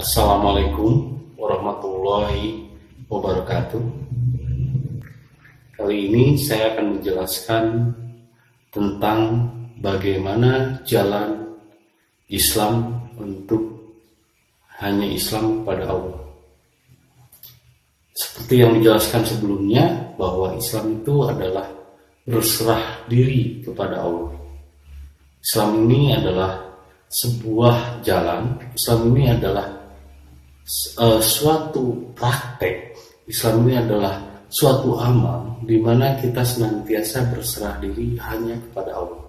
Assalamualaikum warahmatullahi wabarakatuh. Kali ini saya akan menjelaskan tentang bagaimana jalan Islam untuk hanya Islam kepada Allah. Seperti yang dijelaskan sebelumnya bahwa Islam itu adalah berserah diri kepada Allah. Islam ini adalah sebuah jalan. Islam ini adalah uh, suatu praktek. Islam ini adalah suatu amal di mana kita senantiasa berserah diri hanya kepada Allah.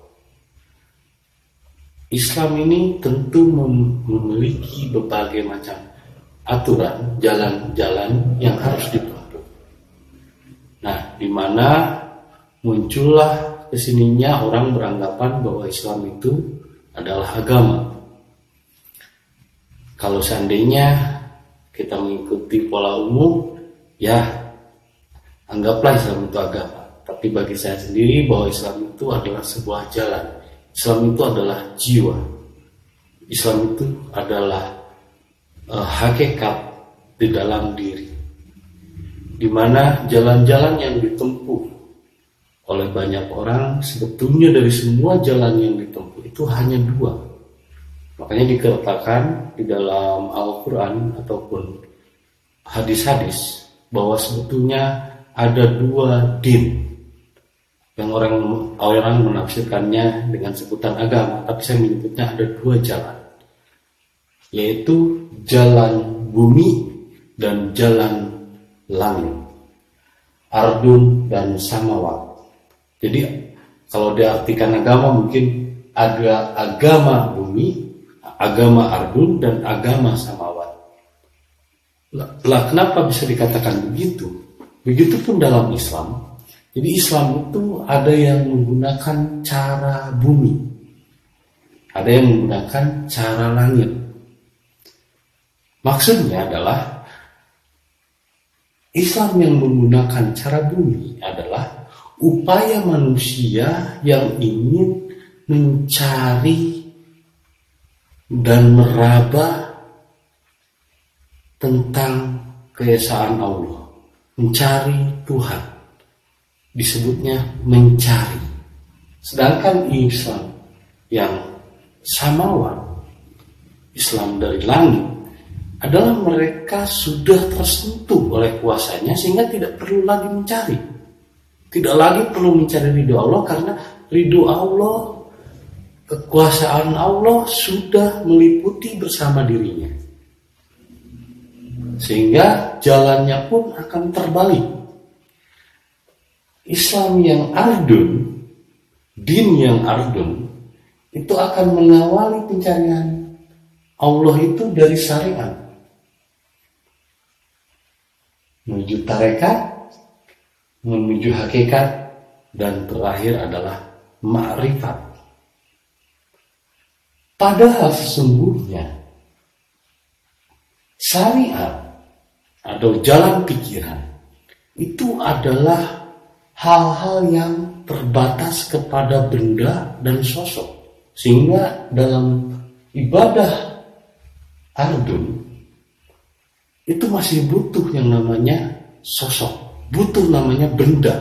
Islam ini tentu memiliki berbagai macam aturan, jalan-jalan yang harus ditempuh. Nah, di mana muncullah ke sininya orang beranggapan bahwa Islam itu adalah agama. Kalau seandainya kita mengikuti pola umum, ya anggaplah Islam itu agama. Tapi bagi saya sendiri bahwa Islam itu adalah sebuah jalan. Islam itu adalah jiwa. Islam itu adalah uh, hakikat di dalam diri. Di mana jalan-jalan yang ditempuh oleh banyak orang sebetulnya dari semua jalan yang ditempuh itu hanya dua. Makanya dikatakan di dalam Al-Quran ataupun hadis-hadis bahwa sebetulnya ada dua din yang orang orang menafsirkannya dengan sebutan agama, tapi saya menyebutnya ada dua jalan, yaitu jalan bumi dan jalan langit, ardun dan samawat. Jadi kalau diartikan agama mungkin ada agama bumi, agama ardun dan agama samawat. Lah kenapa bisa dikatakan begitu? Begitupun dalam Islam. Jadi Islam itu ada yang menggunakan cara bumi. Ada yang menggunakan cara langit. Maksudnya adalah Islam yang menggunakan cara bumi adalah upaya manusia yang ingin mencari dan meraba tentang keesaan Allah mencari Tuhan. Disebutnya mencari. Sedangkan Islam yang samawa, Islam dari langit, adalah mereka sudah tersentuh oleh kuasanya sehingga tidak perlu lagi mencari. Tidak lagi perlu mencari ridho Allah karena ridho Allah, kekuasaan Allah sudah meliputi bersama dirinya. Sehingga jalannya pun akan terbalik. Islam yang ardun, din yang ardun, itu akan mengawali pencarian Allah itu dari syariat. Menuju tarekat, menuju hakikat, dan terakhir adalah ma'rifat. Padahal sesungguhnya syariat atau jalan pikiran itu adalah hal-hal yang terbatas kepada benda dan sosok. Sehingga dalam ibadah ardun itu masih butuh yang namanya sosok. Butuh namanya benda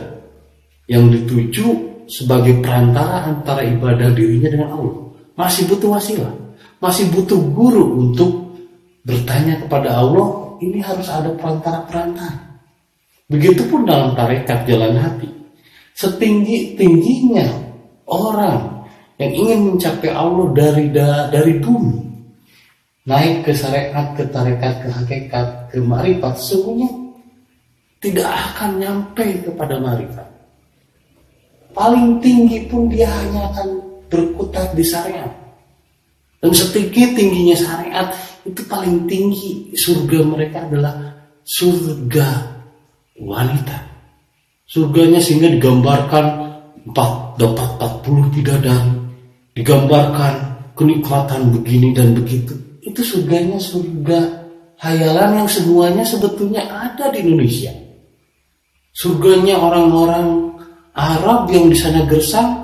yang dituju sebagai perantara antara ibadah dirinya dengan Allah masih butuh wasilah masih butuh guru untuk bertanya kepada Allah ini harus ada perantara-perantara. Begitupun dalam tarekat jalan hati. Setinggi-tingginya orang yang ingin mencapai Allah dari dari bumi. Naik ke syariat, ke tarekat, ke hakikat, ke marifat. Sesungguhnya tidak akan nyampe kepada marifat. Paling tinggi pun dia hanya akan berkutat di syariat. Dan setinggi tingginya syariat itu paling tinggi surga mereka adalah surga wanita. Surganya sehingga digambarkan empat dapat 40 bidadari, digambarkan kenikmatan begini dan begitu. Itu surganya surga hayalan yang semuanya sebetulnya ada di Indonesia. Surganya orang-orang Arab yang di sana gersang,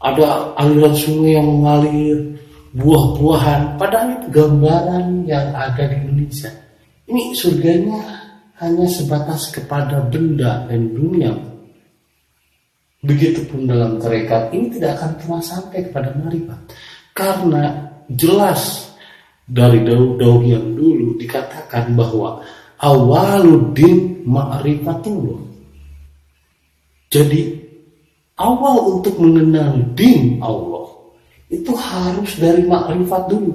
ada aliran sungai yang mengalir, buah-buahan, padahal itu gambaran yang ada di Indonesia. Ini surganya hanya sebatas kepada benda dan dunia. Begitupun dalam tarekat ini tidak akan pernah sampai kepada marifat. Karena jelas dari daun-daun yang dulu dikatakan bahwa awaluddin ma'rifatullah. Jadi awal untuk mengenal din Allah itu harus dari makrifat dulu.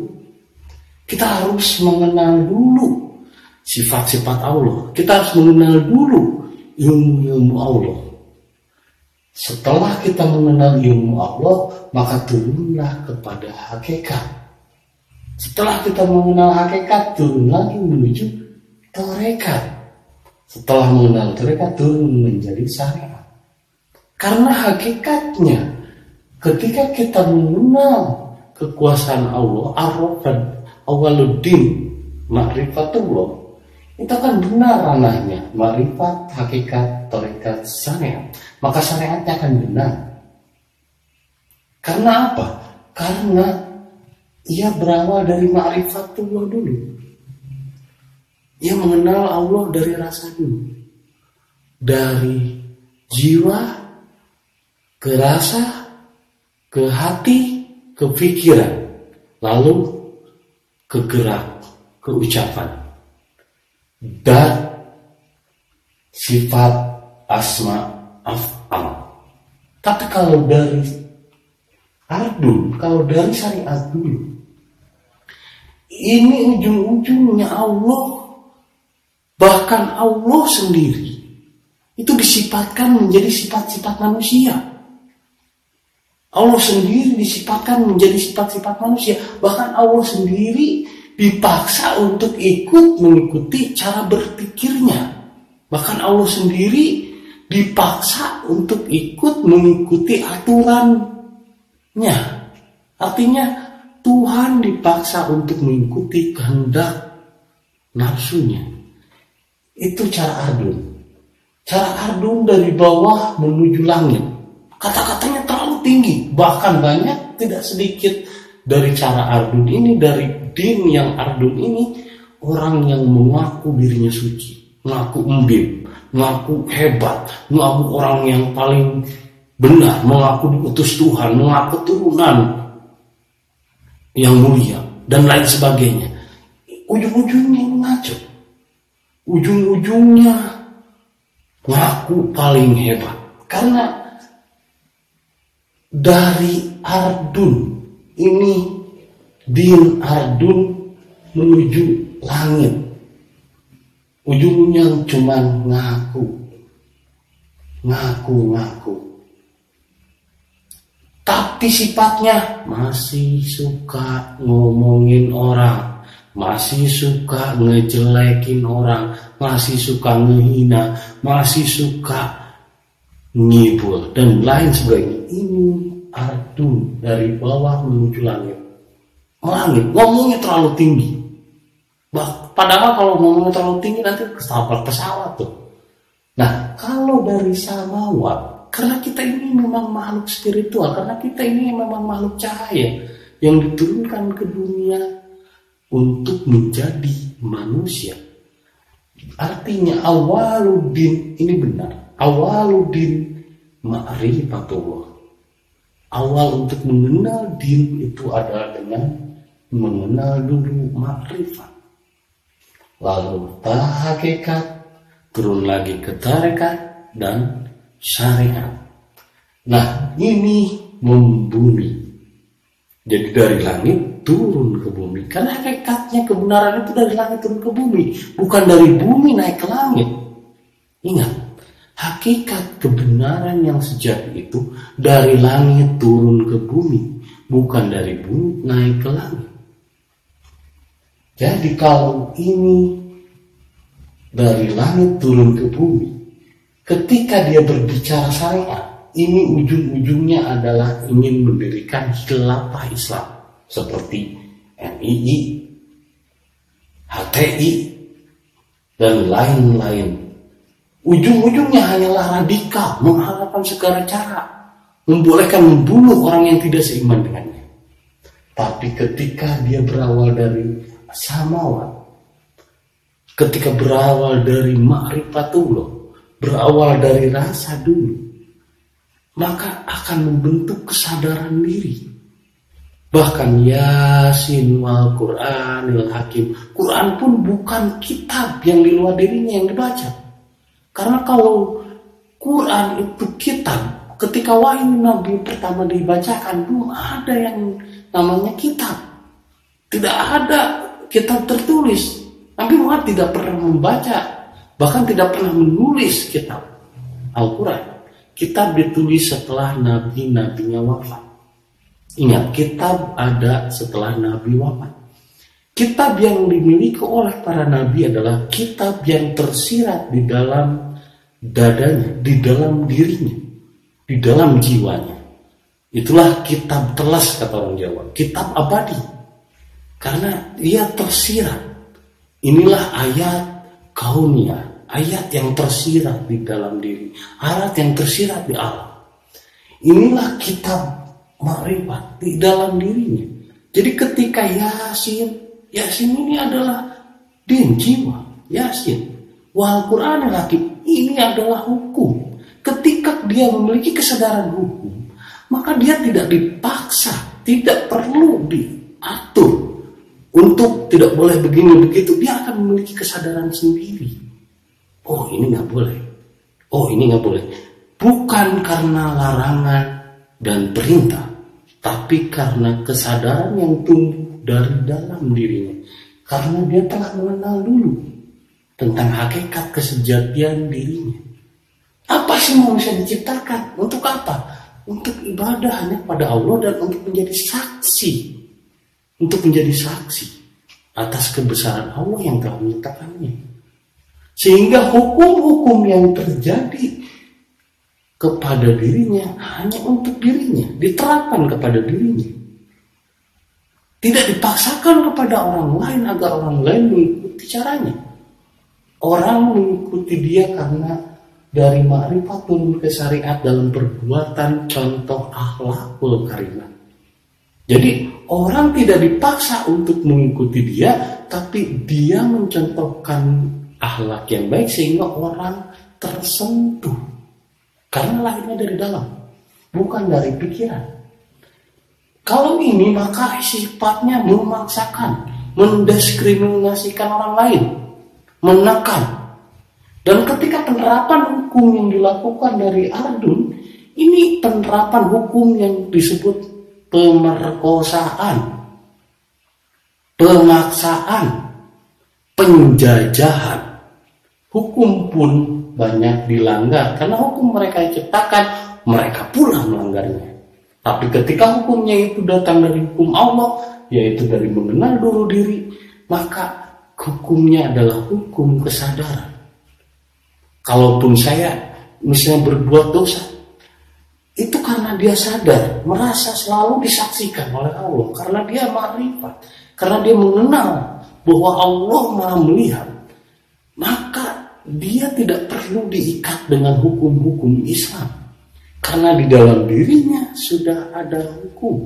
Kita harus mengenal dulu sifat-sifat Allah. Kita harus mengenal dulu ilmu-ilmu Allah. Setelah kita mengenal ilmu Allah, maka turunlah kepada hakikat. Setelah kita mengenal hakikat, turun lagi menuju tarekat. Setelah mengenal tarekat, turun menjadi syariat. Karena hakikatnya Ketika kita mengenal kekuasaan Allah, arrofan awaluddin, ma'rifatullah, itu akan benar ranahnya, ma'rifat, hakikat, torikat, syariat. Maka syariatnya akan benar. Karena apa? Karena ia berawal dari ma'rifatullah dulu. Ia mengenal Allah dari rasa dulu. Dari jiwa ke rasa ke hati, ke pikiran, lalu ke gerak, ke ucapan. Dan sifat asma af'al. Tapi kalau dari ardun, kalau dari syariat dulu, ini ujung-ujungnya Allah, bahkan Allah sendiri, itu disifatkan menjadi sifat-sifat manusia. Allah sendiri disifatkan menjadi sifat-sifat manusia. Bahkan Allah sendiri dipaksa untuk ikut mengikuti cara berpikirnya. Bahkan Allah sendiri dipaksa untuk ikut mengikuti aturannya. Artinya Tuhan dipaksa untuk mengikuti kehendak nafsunya. Itu cara adun. Cara adun dari bawah menuju langit. Kata-katanya tinggi, bahkan banyak tidak sedikit dari cara Ardun ini, dari din yang Ardun ini, orang yang mengaku dirinya suci, mengaku embim, mengaku hebat, mengaku orang yang paling benar, mengaku diutus Tuhan, mengaku turunan yang mulia, dan lain sebagainya. Ujung-ujungnya ngaco. Ujung-ujungnya mengaku paling hebat. Karena dari Ardun. Ini din Ardun menuju langit. Ujungnya cuma ngaku. Ngaku-ngaku tapi sifatnya masih suka ngomongin orang. Masih suka ngejelekin orang. Masih suka ngehina. Masih suka ngibul. Dan lain sebagainya ini ardu dari bawah menuju langit. Langit ngomongnya terlalu tinggi. Bah, padahal kalau ngomongnya terlalu tinggi nanti ketabrak pesawat tuh. Nah kalau dari samawat karena kita ini memang makhluk spiritual karena kita ini memang makhluk cahaya yang diturunkan ke dunia untuk menjadi manusia. Artinya awaludin ini benar awaludin ma'rifatullah awal untuk mengenal din itu adalah dengan mengenal dulu makrifat. Lalu hakikat turun lagi ke tarekat dan syariat. Nah ini membumi. Jadi dari langit turun ke bumi. Karena hakikatnya kebenaran itu dari langit turun ke bumi. Bukan dari bumi naik ke langit. Ingat Hakikat kebenaran yang sejati itu dari langit turun ke bumi, bukan dari bumi naik ke langit. Jadi kalau ini dari langit turun ke bumi, ketika dia berbicara syariat, ini ujung-ujungnya adalah ingin mendirikan khilafah Islam seperti NII, HTI, dan lain-lain Ujung-ujungnya hanyalah radikal, mengharapkan segala cara, membolehkan membunuh orang yang tidak seiman dengannya. Tapi ketika dia berawal dari samawat, ketika berawal dari ma'rifatullah, berawal dari rasa dulu, maka akan membentuk kesadaran diri. Bahkan Yasin wal Quranil Hakim. Quran pun bukan kitab yang di luar dirinya yang dibaca. Karena kalau Quran itu kitab, ketika wahyu Nabi pertama dibacakan belum ada yang namanya kitab. Tidak ada kitab tertulis. Nabi Muhammad tidak pernah membaca, bahkan tidak pernah menulis kitab Al-Quran. Kitab ditulis setelah nabi-nabinya wafat. Ingat, kitab ada setelah nabi wafat. Kitab yang dimiliki oleh para nabi adalah kitab yang tersirat di dalam dadanya, di dalam dirinya, di dalam jiwanya. Itulah kitab telas kata orang Jawa, kitab abadi. Karena ia tersirat Inilah ayat kaunia, ayat yang tersirat di dalam diri, ayat yang tersirat di alam. Inilah kitab makrifat di dalam dirinya. Jadi ketika Yasin, Yasin ini adalah din jiwa, Yasin. Wal Quran lagi ini adalah hukum. Ketika dia memiliki kesadaran hukum, maka dia tidak dipaksa, tidak perlu diatur. Untuk tidak boleh begini begitu dia akan memiliki kesadaran sendiri. Oh ini nggak boleh. Oh ini nggak boleh. Bukan karena larangan dan perintah tapi karena kesadaran yang tumbuh dari dalam dirinya. Karena dia telah mengenal dulu tentang hakikat kesejatian dirinya. Apa sih mau bisa diciptakan? Untuk apa? Untuk ibadah hanya pada Allah dan untuk menjadi saksi. Untuk menjadi saksi atas kebesaran Allah yang telah menyatakannya. Sehingga hukum-hukum yang terjadi kepada dirinya hanya untuk dirinya, diterapkan kepada dirinya. Tidak dipaksakan kepada orang lain agar orang lain mengikuti caranya. Orang mengikuti dia karena dari makrifat turun ke syariat dalam perbuatan contoh akhlakul karimah. Jadi orang tidak dipaksa untuk mengikuti dia, tapi dia mencontohkan akhlak yang baik sehingga orang tersentuh. Karena lahirnya dari dalam, bukan dari pikiran. Kalau ini maka sifatnya memaksakan, mendiskriminasikan orang lain, menekan. Dan ketika penerapan hukum yang dilakukan dari Ardun, ini penerapan hukum yang disebut pemerkosaan, pemaksaan, penjajahan. Hukum pun banyak dilanggar karena hukum mereka ciptakan, mereka pula melanggarnya. Tapi ketika hukumnya itu datang dari hukum Allah, yaitu dari mengenal dulu diri, maka hukumnya adalah hukum kesadaran. Kalaupun saya misalnya berbuat dosa, itu karena dia sadar, merasa selalu disaksikan oleh Allah, karena dia makrifat, karena dia mengenal bahwa Allah maha melihat, maka dia tidak perlu diikat dengan hukum-hukum Islam, karena di dalam dirinya sudah ada hukum,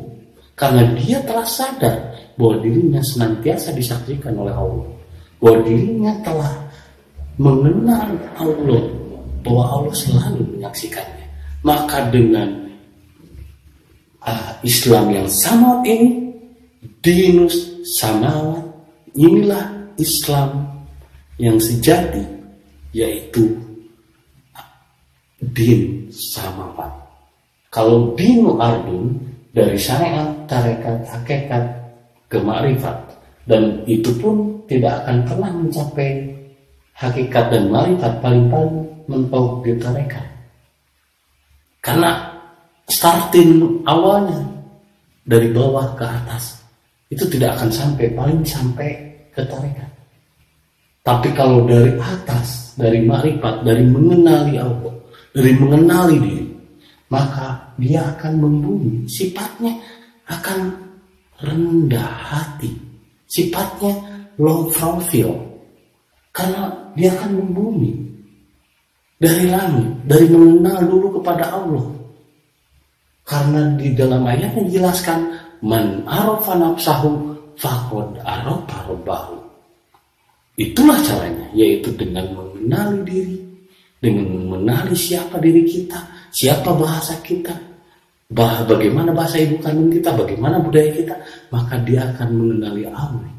karena dia telah sadar bahwa dirinya senantiasa disaksikan oleh Allah, bahwa dirinya telah mengenal Allah, bahwa Allah selalu menyaksikannya. Maka dengan uh, Islam yang sama ini dinus samawat inilah Islam yang sejati yaitu din samawat kalau dinu ardun dari syariat tarekat hakikat ke makrifat dan itu pun tidak akan pernah mencapai hakikat dan makrifat paling-paling mentok di tarekat karena starting awalnya dari bawah ke atas itu tidak akan sampai paling sampai ke tarekat. Tapi kalau dari atas, dari makrifat, dari mengenali Allah, dari mengenali diri, maka dia akan membumi. Sifatnya akan rendah hati. Sifatnya low profile. Karena dia akan membumi dari langit, dari mengenal dulu kepada Allah. Karena di dalam ayatnya dijelaskan Man arafa nafsahu faqad arafa rabbahu. Itulah caranya, yaitu dengan mengenali diri, dengan mengenali siapa diri kita, siapa bahasa kita, bah bagaimana bahasa ibu kandung kita, bagaimana budaya kita, maka dia akan mengenali Allah,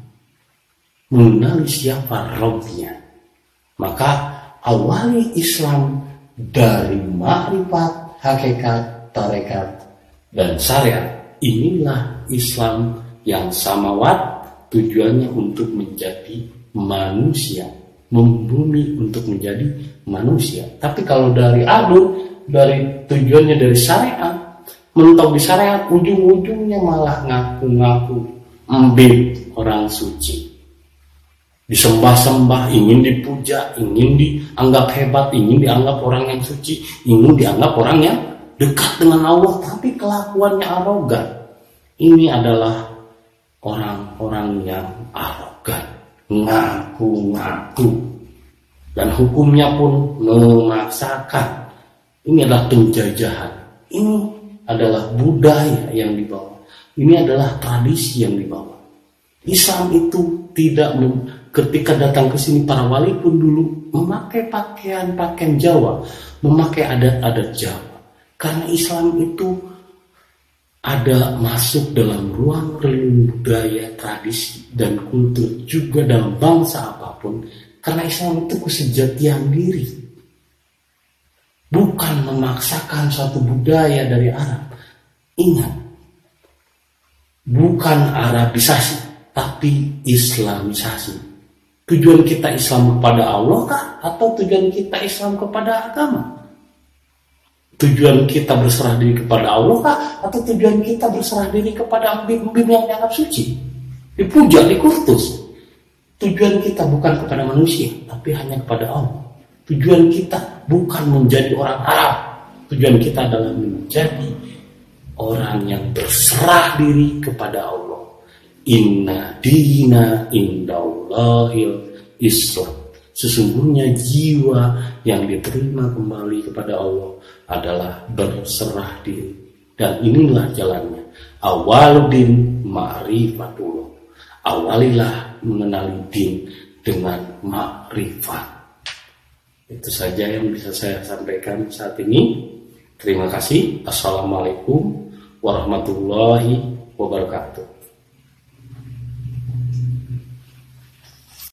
mengenali siapa Robnya. Maka awali Islam dari makrifat, hakikat, tarekat, dan syariat. Inilah Islam yang samawat tujuannya untuk menjadi manusia, membumi untuk menjadi manusia. Tapi kalau dari adun, dari tujuannya dari syariat, mentok di syariat, ujung-ujungnya malah ngaku-ngaku ambil orang suci disembah-sembah, ingin dipuja, ingin dianggap hebat, ingin dianggap orang yang suci, ingin dianggap orang yang dekat dengan Allah, tapi kelakuannya arogan. Ini adalah orang-orang yang arogan, ngaku-ngaku, dan hukumnya pun memaksakan. Ini adalah penjajahan. Ini adalah budaya yang dibawa. Ini adalah tradisi yang dibawa. Islam itu tidak ketika datang ke sini para wali pun dulu memakai pakaian-pakaian Jawa, memakai adat-adat Jawa. Karena Islam itu ada masuk dalam ruang budaya, tradisi, dan kultur juga dalam bangsa apa pun. Karena Islam itu kesejatian diri. Bukan memaksakan suatu budaya dari Arab. Ingat, bukan Arabisasi, tapi Islamisasi Tujuan kita Islam kepada Allah kah? Atau tujuan kita Islam kepada agama? Tujuan kita berserah diri kepada Allah kah? Atau tujuan kita berserah diri kepada embim-embim yang dianggap suci? Dipuja, dikurtus. Tujuan kita bukan kepada manusia, tapi hanya kepada Allah. Tujuan kita bukan menjadi orang Arab. Tujuan kita adalah menjadi orang yang berserah diri kepada Allah. Inna dina indallahil Islam. Sesungguhnya jiwa yang diterima kembali kepada Allah adalah berserah diri. Dan inilah jalannya. Awaludin ma'rifatullah. Awalilah mengenali din dengan ma'rifat. Itu saja yang bisa saya sampaikan saat ini. Terima kasih. Assalamualaikum warahmatullahi wabarakatuh.